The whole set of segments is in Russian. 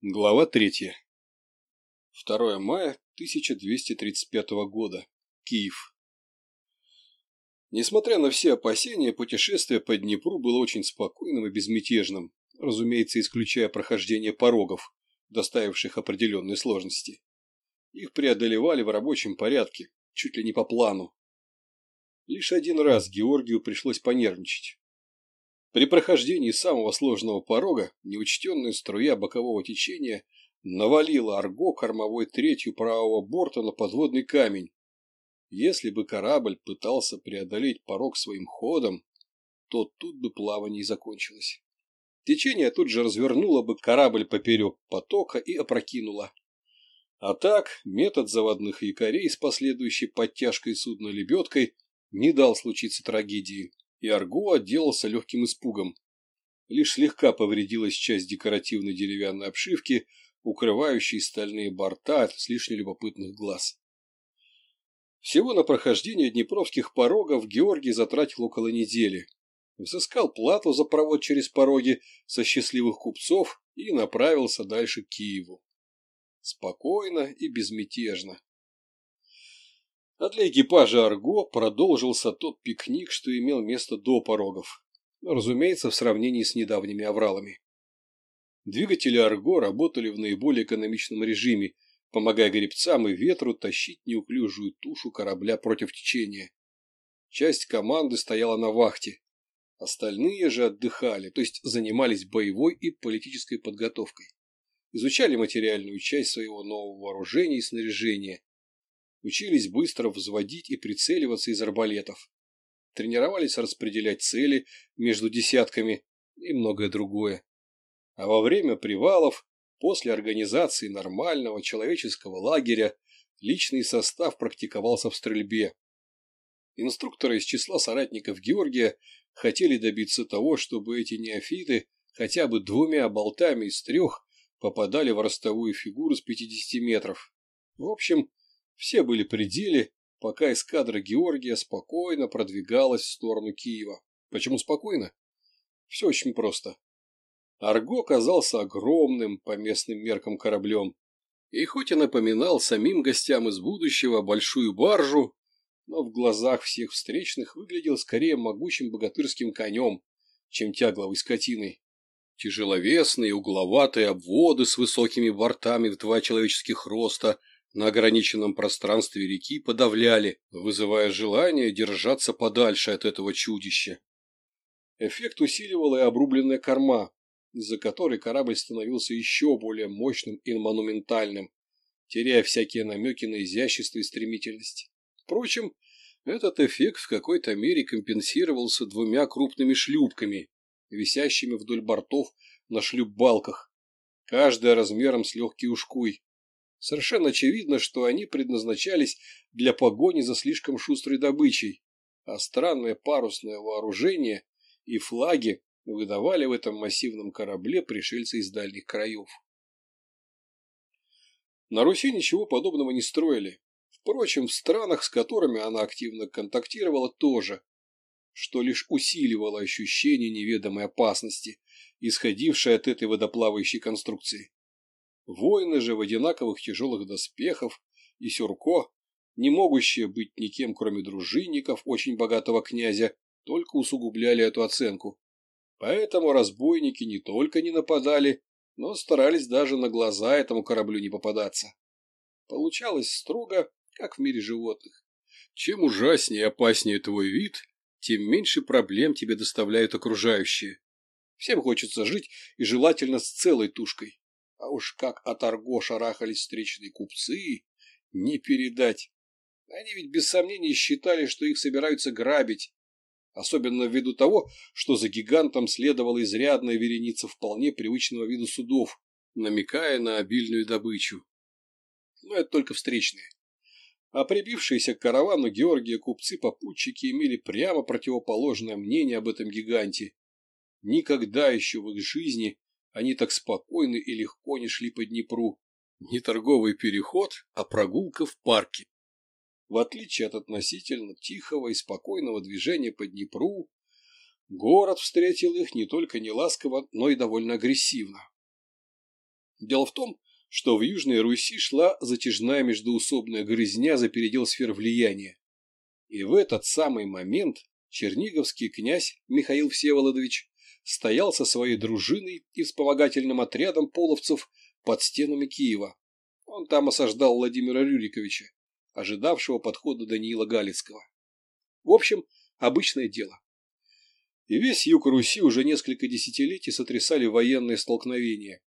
Глава 3. 2 мая 1235 года. Киев. Несмотря на все опасения, путешествие по Днепру было очень спокойным и безмятежным, разумеется, исключая прохождение порогов, доставивших определенные сложности. Их преодолевали в рабочем порядке, чуть ли не по плану. Лишь один раз Георгию пришлось понервничать. При прохождении самого сложного порога неучтенная струя бокового течения навалила арго кормовой третью правого борта на подводный камень. Если бы корабль пытался преодолеть порог своим ходом, то тут бы плавание и закончилось. Течение тут же развернуло бы корабль поперек потока и опрокинуло. А так, метод заводных якорей с последующей подтяжкой судна лебедкой не дал случиться трагедии и Арго отделался легким испугом. Лишь слегка повредилась часть декоративной деревянной обшивки, укрывающей стальные борта от слишком любопытных глаз. Всего на прохождение днепровских порогов Георгий затратил около недели. Взыскал плату за провод через пороги со счастливых купцов и направился дальше к Киеву. Спокойно и безмятежно. А для экипажа Арго продолжился тот пикник, что имел место до порогов. Ну, разумеется, в сравнении с недавними авралами. Двигатели Арго работали в наиболее экономичном режиме, помогая гребцам и ветру тащить неуклюжую тушу корабля против течения. Часть команды стояла на вахте. Остальные же отдыхали, то есть занимались боевой и политической подготовкой. Изучали материальную часть своего нового вооружения и снаряжения, учились быстро взводить и прицеливаться из арбалетов, тренировались распределять цели между десятками и многое другое. А во время привалов, после организации нормального человеческого лагеря, личный состав практиковался в стрельбе. Инструкторы из числа соратников Георгия хотели добиться того, чтобы эти неофиты хотя бы двумя болтами из трех попадали в ростовую фигуру с 50 метров. В общем, все были при деле, пока эскадра Георгия спокойно продвигалась в сторону Киева. Почему спокойно? Все очень просто. Арго казался огромным по местным меркам кораблем. И хоть и напоминал самим гостям из будущего большую баржу, но в глазах всех встречных выглядел скорее могучим богатырским конем, чем тягловой скотиной. Тяжеловесные угловатые обводы с высокими бортами в два человеческих роста на ограниченном пространстве реки подавляли, вызывая желание держаться подальше от этого чудища. Эффект усиливала и обрубленная корма, из-за которой корабль становился еще более мощным и монументальным, теряя всякие намеки на изящество и стремительность. Впрочем, этот эффект в какой-то мере компенсировался двумя крупными шлюпками, висящими вдоль бортов на шлюпбалках, каждая размером с легкий ушкуй. Совершенно очевидно, что они предназначались для погони за слишком шустрой добычей, а странное парусное вооружение и флаги выдавали в этом массивном корабле пришельцы из дальних краев. На Руси ничего подобного не строили. Впрочем, в странах, с которыми она активно контактировала, тоже, что лишь усиливало ощущение неведомой опасности, исходившей от этой водоплавающей конструкции. Воины же в одинаковых тяжелых доспехов и сюрко, не могущие быть никем, кроме дружинников очень богатого князя, только усугубляли эту оценку. Поэтому разбойники не только не нападали, но старались даже на глаза этому кораблю не попадаться. Получалось строго, как в мире животных. Чем ужаснее и опаснее твой вид, тем меньше проблем тебе доставляют окружающие. Всем хочется жить и желательно с целой тушкой а уж как от Арго шарахались встречные купцы, не передать. Они ведь без сомнения считали, что их собираются грабить, особенно ввиду того, что за гигантом следовала изрядная вереница вполне привычного вида судов, намекая на обильную добычу. Но это только встречные. А прибившиеся к каравану Георгия купцы-попутчики имели прямо противоположное мнение об этом гиганте. Никогда еще в их жизни они так спокойно и легко не шли по Днепру. Не торговый переход, а прогулка в парке. В отличие от относительно тихого и спокойного движения по Днепру, город встретил их не только неласково, но и довольно агрессивно. Дело в том, что в Южной Руси шла затяжная междоусобная грызня за передел сфер влияния. И в этот самый момент черниговский князь Михаил Всеволодович стоял со своей дружиной и вспомогательным отрядом половцев под стенами Киева. Он там осаждал Владимира Рюриковича, ожидавшего подхода Даниила Галицкого. В общем, обычное дело. И весь юг Руси уже несколько десятилетий сотрясали военные столкновения.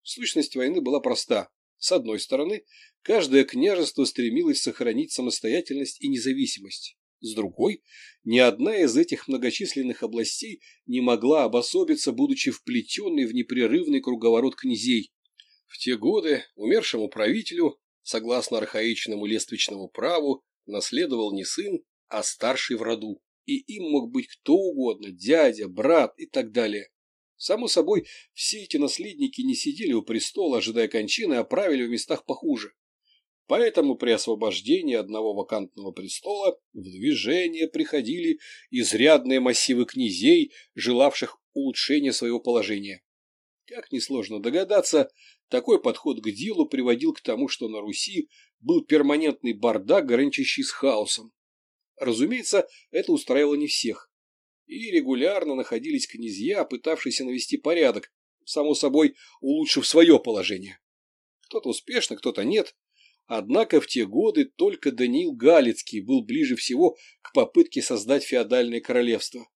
Сущность войны была проста. С одной стороны, каждое княжество стремилось сохранить самостоятельность и независимость. С другой, ни одна из этих многочисленных областей не могла обособиться, будучи вплетенной в непрерывный круговорот князей. В те годы умершему правителю, согласно архаичному лествичному праву, наследовал не сын, а старший в роду, и им мог быть кто угодно, дядя, брат и так далее. Само собой, все эти наследники не сидели у престола, ожидая кончины, а правили в местах похуже. Поэтому при освобождении одного вакантного престола в движение приходили изрядные массивы князей, желавших улучшения своего положения. Как несложно догадаться, такой подход к делу приводил к тому, что на Руси был перманентный бардак, граничащий с хаосом. Разумеется, это устраивало не всех. И регулярно находились князья, пытавшиеся навести порядок, само собой улучшив свое положение. Кто-то успешно, кто-то нет, Однако в те годы только Даниил Галицкий был ближе всего к попытке создать феодальное королевство.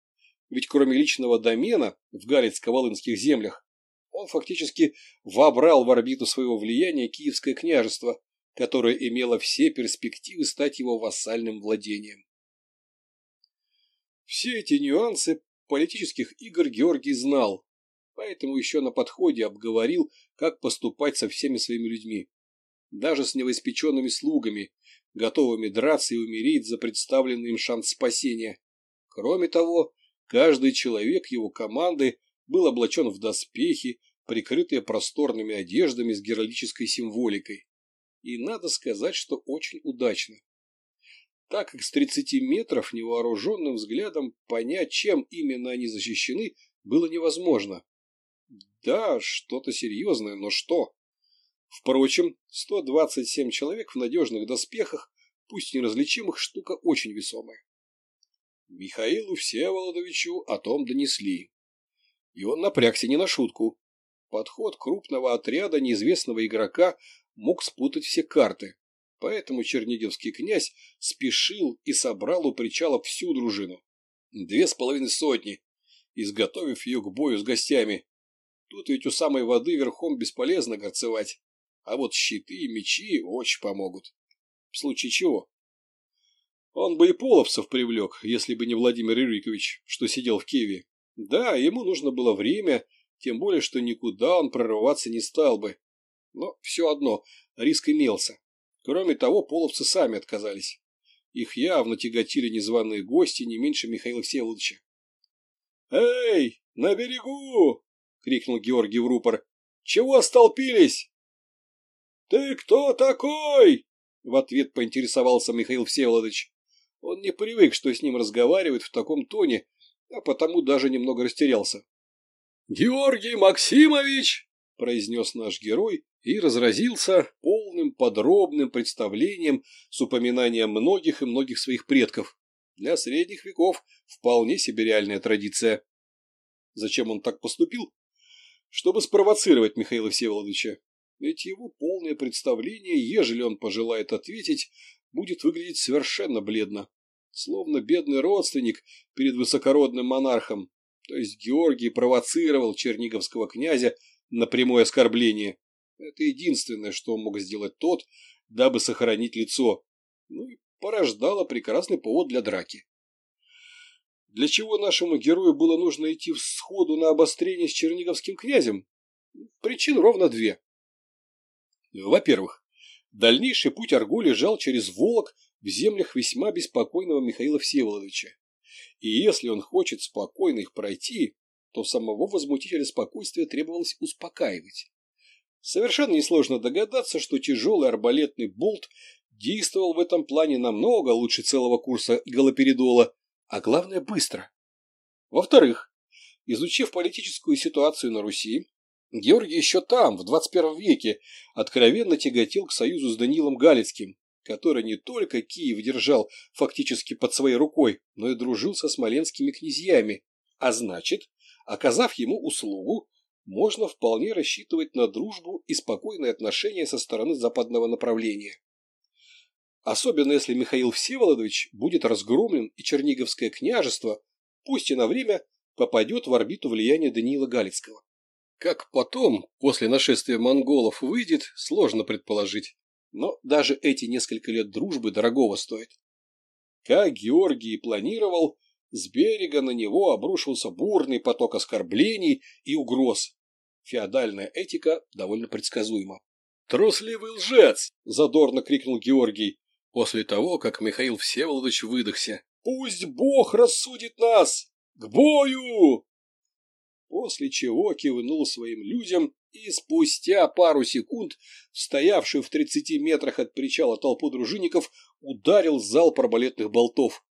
Ведь кроме личного домена в Галицко-Волынских землях, он фактически вобрал в орбиту своего влияния Киевское княжество, которое имело все перспективы стать его вассальным владением. Все эти нюансы политических игр Георгий знал, поэтому еще на подходе обговорил, как поступать со всеми своими людьми даже с невоспеченными слугами, готовыми драться и умереть за представленный им шанс спасения. Кроме того, каждый человек его команды был облачен в доспехи, прикрытые просторными одеждами с геральдической символикой. И надо сказать, что очень удачно. Так как с 30 метров невооруженным взглядом понять, чем именно они защищены, было невозможно. Да, что-то серьезное, но что? Впрочем, 127 человек в надежных доспехах, пусть неразличимых, штука очень весомая. Михаилу Всеволодовичу о том донесли. И он напрягся не на шутку. Подход крупного отряда неизвестного игрока мог спутать все карты, поэтому чернигевский князь спешил и собрал у причала всю дружину. Две с половиной сотни, изготовив ее к бою с гостями. Тут ведь у самой воды верхом бесполезно горцевать а вот щиты и мечи очень помогут. В случае чего? Он бы и половцев привлек, если бы не Владимир Ирикович, что сидел в Киеве. Да, ему нужно было время, тем более, что никуда он прорываться не стал бы. Но все одно, риск имелся. Кроме того, половцы сами отказались. Их явно тяготили незваные гости не меньше Михаила Всеволодовича. «Эй, на берегу!» — крикнул Георгий в рупор. «Чего столпились? «Ты кто такой?» — в ответ поинтересовался Михаил Всеволодович. Он не привык, что с ним разговаривают в таком тоне, а потому даже немного растерялся. «Георгий Максимович!» — произнес наш герой и разразился полным подробным представлением с упоминанием многих и многих своих предков. Для средних веков вполне себе реальная традиция. Зачем он так поступил? Чтобы спровоцировать Михаила Всеволодовича ведь его полное представление, ежели он пожелает ответить, будет выглядеть совершенно бледно, словно бедный родственник перед высокородным монархом, то есть Георгий провоцировал черниговского князя на прямое оскорбление. Это единственное, что мог сделать тот, дабы сохранить лицо, ну и порождало прекрасный повод для драки. Для чего нашему герою было нужно идти в сходу на обострение с черниговским князем? Причин ровно две. Во-первых, дальнейший путь Арго лежал через Волок в землях весьма беспокойного Михаила Всеволодовича. И если он хочет спокойно их пройти, то самого возмутителя спокойствия требовалось успокаивать. Совершенно несложно догадаться, что тяжелый арбалетный болт действовал в этом плане намного лучше целого курса галоперидола, а главное быстро. Во-вторых, изучив политическую ситуацию на Руси, Георгий еще там, в 21 веке, откровенно тяготел к союзу с Данилом Галицким, который не только Киев держал фактически под своей рукой, но и дружил со смоленскими князьями. А значит, оказав ему услугу, можно вполне рассчитывать на дружбу и спокойные отношения со стороны западного направления. Особенно если Михаил Всеволодович будет разгромлен и Черниговское княжество, пусть и на время, попадет в орбиту влияния Даниила Галицкого. Как потом, после нашествия монголов, выйдет, сложно предположить. Но даже эти несколько лет дружбы дорогого стоят. Как Георгий планировал, с берега на него обрушился бурный поток оскорблений и угроз. Феодальная этика довольно предсказуема. «Трусливый лжец!» – задорно крикнул Георгий, после того, как Михаил Всеволодович выдохся. «Пусть Бог рассудит нас! К бою!» после чего кивнул своим людям, и спустя пару секунд, стоявший в 30 метрах от причала толпу дружинников, ударил зал пробалетных болтов.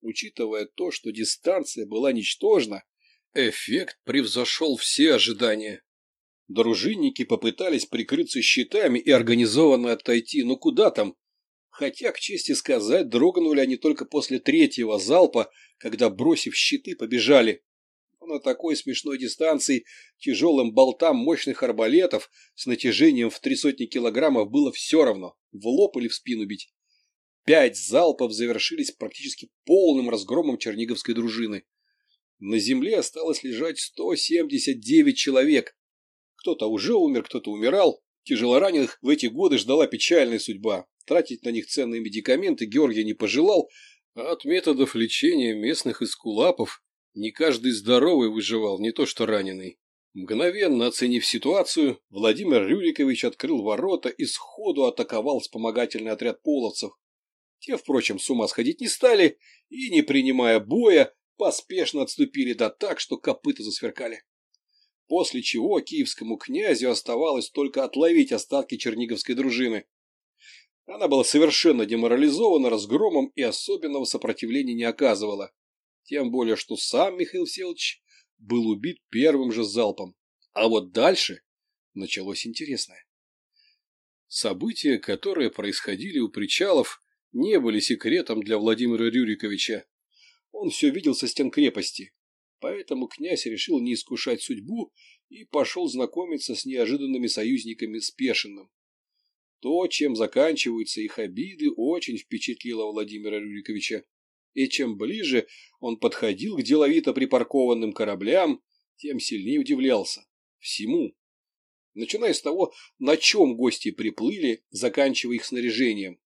Учитывая то, что дистанция была ничтожна, эффект превзошел все ожидания. Дружинники попытались прикрыться щитами и организованно отойти, но куда там? Хотя, к чести сказать, дрогнули они только после третьего залпа, когда, бросив щиты, побежали на такой смешной дистанции тяжелым болтам мощных арбалетов с натяжением в три сотни килограммов было все равно, в лоб или в спину бить. Пять залпов завершились практически полным разгромом черниговской дружины. На земле осталось лежать 179 человек. Кто-то уже умер, кто-то умирал. Тяжелораненых в эти годы ждала печальная судьба. Тратить на них ценные медикаменты Георгий не пожелал, а от методов лечения местных эскулапов не каждый здоровый выживал, не то что раненый. Мгновенно оценив ситуацию, Владимир Рюрикович открыл ворота и сходу атаковал вспомогательный отряд половцев. Те, впрочем, с ума сходить не стали и, не принимая боя, поспешно отступили да так, что копыта засверкали. После чего киевскому князю оставалось только отловить остатки черниговской дружины. Она была совершенно деморализована разгромом и особенного сопротивления не оказывала тем более что сам Михаил Селович был убит первым же залпом. А вот дальше началось интересное. События, которые происходили у причалов, не были секретом для Владимира Рюриковича. Он все видел со стен крепости, поэтому князь решил не искушать судьбу и пошел знакомиться с неожиданными союзниками с Пешиным. То, чем заканчиваются их обиды, очень впечатлило Владимира Рюриковича и чем ближе он подходил к деловито припаркованным кораблям, тем сильнее удивлялся. Всему. Начиная с того, на чем гости приплыли, заканчивая их снаряжением.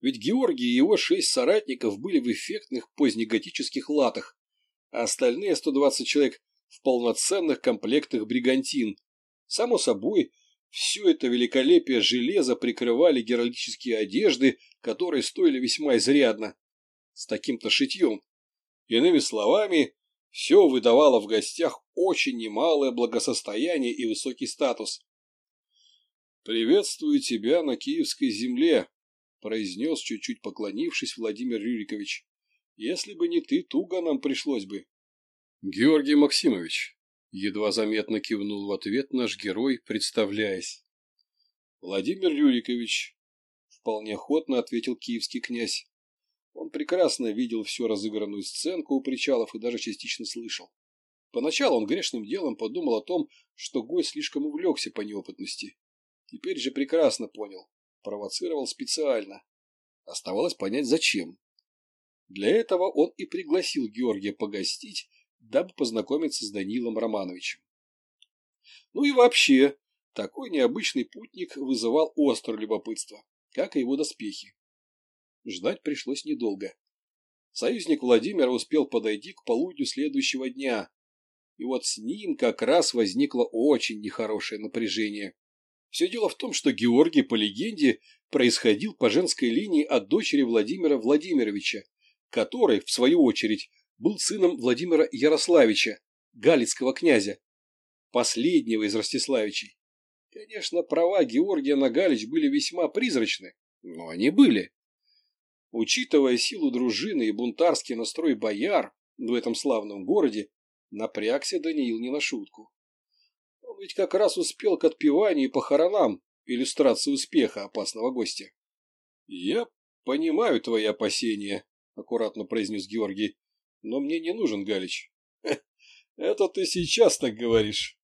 Ведь Георгий и его шесть соратников были в эффектных позднеготических латах, а остальные 120 человек в полноценных комплектах бригантин. Само собой, все это великолепие железа прикрывали геральдические одежды, которые стоили весьма изрядно с таким-то шитьем. Иными словами, все выдавало в гостях очень немалое благосостояние и высокий статус. «Приветствую тебя на киевской земле», – произнес, чуть-чуть поклонившись, Владимир Юрикович. «Если бы не ты, туго нам пришлось бы». «Георгий Максимович», – едва заметно кивнул в ответ наш герой, представляясь. «Владимир Юрикович», – вполне охотно ответил киевский князь. Он прекрасно видел всю разыгранную сценку у причалов и даже частично слышал. Поначалу он грешным делом подумал о том, что гость слишком увлекся по неопытности. Теперь же прекрасно понял. Провоцировал специально. Оставалось понять, зачем. Для этого он и пригласил Георгия погостить, дабы познакомиться с Данилом Романовичем. Ну и вообще, такой необычный путник вызывал острое любопытство, как и его доспехи. Ждать пришлось недолго. Союзник Владимир успел подойти к полудню следующего дня, и вот с ним как раз возникло очень нехорошее напряжение. Все дело в том, что Георгий, по легенде, происходил по женской линии от дочери Владимира Владимировича, который, в свою очередь, был сыном Владимира Ярославича, галицкого князя, последнего из Ростиславичей. Конечно, права Георгия на Галич были весьма призрачны, но они были. Учитывая силу дружины и бунтарский настрой бояр в этом славном городе, напрягся Даниил не на шутку. Он ведь как раз успел к отпеванию и похоронам иллюстрации успеха опасного гостя. — Я понимаю твои опасения, — аккуратно произнес Георгий, — но мне не нужен Галич. — Это ты сейчас так говоришь.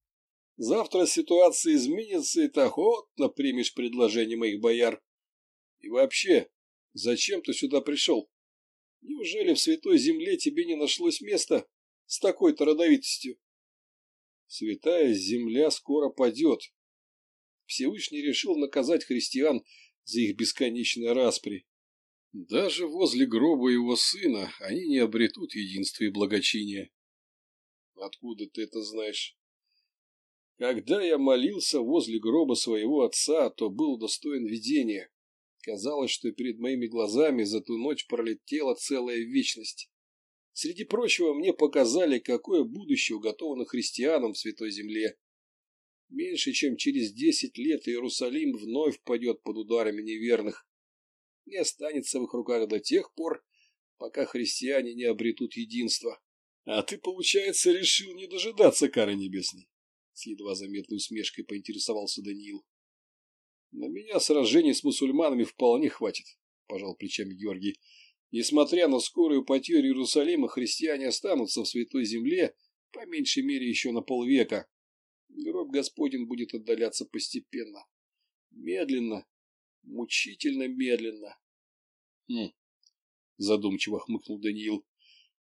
Завтра ситуация изменится, и ты охотно примешь предложение моих бояр. И вообще, Зачем ты сюда пришел? Неужели в святой земле тебе не нашлось места с такой-то родовитостью? Святая земля скоро падет. Всевышний решил наказать христиан за их бесконечные распри. Даже возле гроба его сына они не обретут единства и благочиния. Откуда ты это знаешь? Когда я молился возле гроба своего отца, то был достоин видения. Казалось, что перед моими глазами за ту ночь пролетела целая вечность. Среди прочего, мне показали, какое будущее уготовано христианам в Святой Земле. Меньше чем через десять лет Иерусалим вновь падет под ударами неверных и останется в их руках до тех пор, пока христиане не обретут единство. А ты, получается, решил не дожидаться кары небесной? С едва заметной усмешкой поинтересовался Даниил. На меня сражений с мусульманами вполне хватит, — пожал плечами Георгий. Несмотря на скорую потерю Иерусалима, христиане останутся в Святой Земле по меньшей мере еще на полвека. Гроб Господень будет отдаляться постепенно. Медленно, мучительно медленно. Хм, задумчиво хмыкнул Даниил.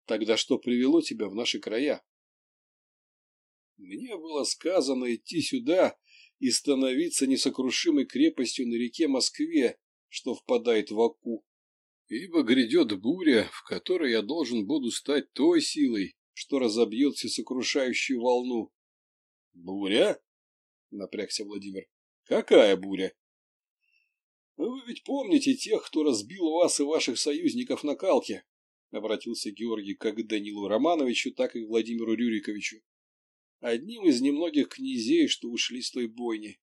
Тогда что привело тебя в наши края? Мне было сказано идти сюда, — и становиться несокрушимой крепостью на реке Москве, что впадает в Аку. Ибо грядет буря, в которой я должен буду стать той силой, что разобьет всесокрушающую волну. — Буря? — напрягся Владимир. — Какая буря? — Вы ведь помните тех, кто разбил вас и ваших союзников на Калке? — обратился Георгий как к Данилу Романовичу, так и к Владимиру Рюриковичу одним из немногих князей, что ушли с той бойни.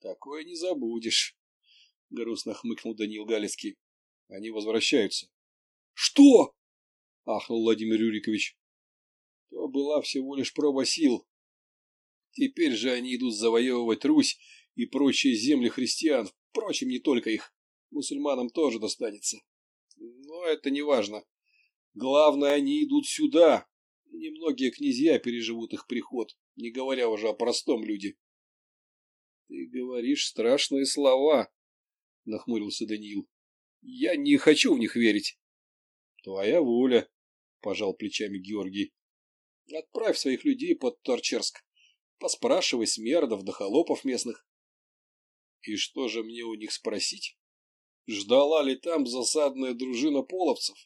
Такое не забудешь, — грустно хмыкнул Даниил Галицкий. Они возвращаются. «Что?» — ахнул Владимир Юрикович. То была всего лишь проба сил. Теперь же они идут завоевывать Русь и прочие земли христиан, впрочем, не только их. Мусульманам тоже достанется. Но это не важно. Главное, они идут сюда, Немногие князья переживут их приход, не говоря уже о простом люде. — Ты говоришь страшные слова, — нахмурился Даниил. — Я не хочу в них верить. — Твоя воля, — пожал плечами Георгий. — Отправь своих людей под Торчерск. Поспрашивай смердов да холопов местных. — И что же мне у них спросить? Ждала ли там засадная дружина половцев?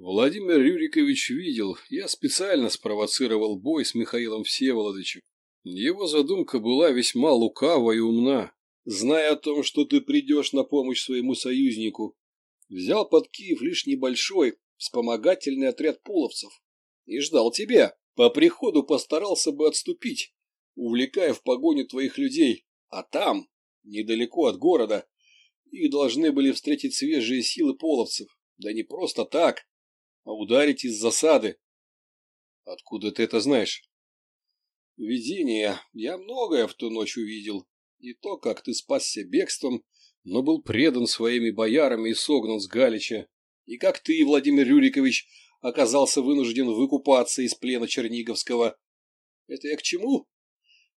Владимир Рюрикович видел, я специально спровоцировал бой с Михаилом Всеволодовичем. Его задумка была весьма лукава и умна. Зная о том, что ты придешь на помощь своему союзнику, взял под Киев лишь небольшой вспомогательный отряд половцев и ждал тебя. По приходу постарался бы отступить, увлекая в погоню твоих людей, а там, недалеко от города, их должны были встретить свежие силы половцев. Да не просто так, а ударить из засады. Откуда ты это знаешь? Видение. Я многое в ту ночь увидел. И то, как ты спасся бегством, но был предан своими боярами и согнан с Галича. И как ты, Владимир Рюрикович, оказался вынужден выкупаться из плена Черниговского. Это я к чему?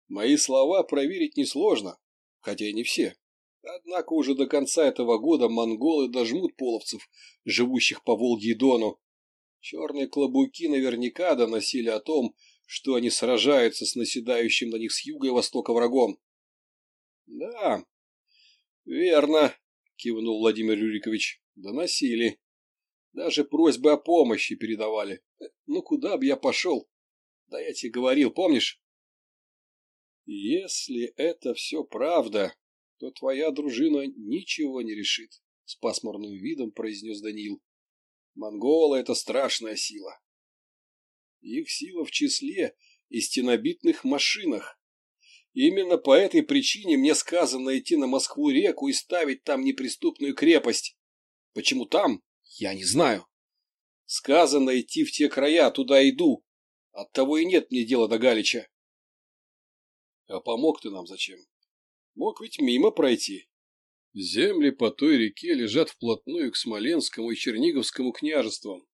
Мои слова проверить несложно, хотя и не все. Однако уже до конца этого года монголы дожмут половцев, живущих по Волге и Дону, Черные клобуки наверняка доносили о том, что они сражаются с наседающим на них с юга и востока врагом. — Да, верно, — кивнул Владимир Юрикович. — Доносили. Даже просьбы о помощи передавали. Э, ну куда бы я пошел? Да я тебе говорил, помнишь? — Если это все правда, то твоя дружина ничего не решит, — с пасмурным видом произнес Даниил. Монголы – это страшная сила. Их сила в числе и стенобитных машинах. Именно по этой причине мне сказано идти на Москву-реку и ставить там неприступную крепость. Почему там? Я не знаю. Сказано идти в те края, туда иду. Оттого и нет мне дела до Галича. А помог ты нам зачем? Мог ведь мимо пройти. Земли по той реке лежат вплотную к Смоленскому и Черниговскому княжествам.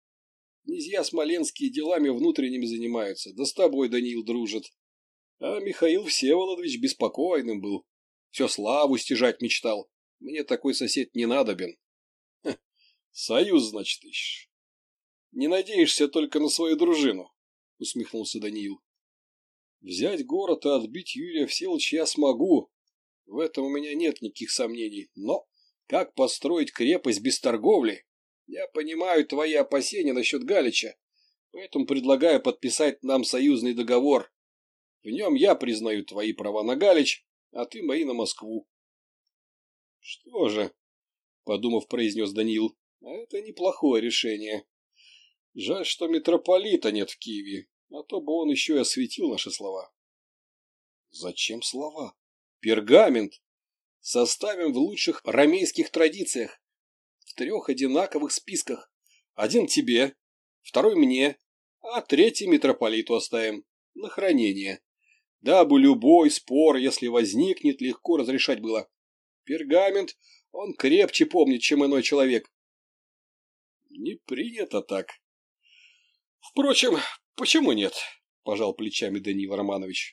Князья смоленские делами внутренними занимаются, да с тобой, Даниил, дружит, А Михаил Всеволодович беспокойным был. Все славу стяжать мечтал. Мне такой сосед не надобен. Ха, союз, значит, ищешь. Не надеешься только на свою дружину, усмехнулся Даниил. Взять город и отбить Юрия Всеволодовича я смогу, в этом у меня нет никаких сомнений. Но как построить крепость без торговли? Я понимаю твои опасения насчет Галича, поэтому предлагаю подписать нам союзный договор. В нем я признаю твои права на Галич, а ты мои на Москву. — Что же, — подумав, произнес Данил, а — это неплохое решение. Жаль, что митрополита нет в Киеве, а то бы он еще и осветил наши слова. — Зачем слова? пергамент составим в лучших рамейских традициях, в трех одинаковых списках. Один тебе, второй мне, а третий митрополиту оставим на хранение. Дабы любой спор, если возникнет, легко разрешать было. Пергамент он крепче помнит, чем иной человек. Не принято так. Впрочем, почему нет? Пожал плечами Даниил Романович.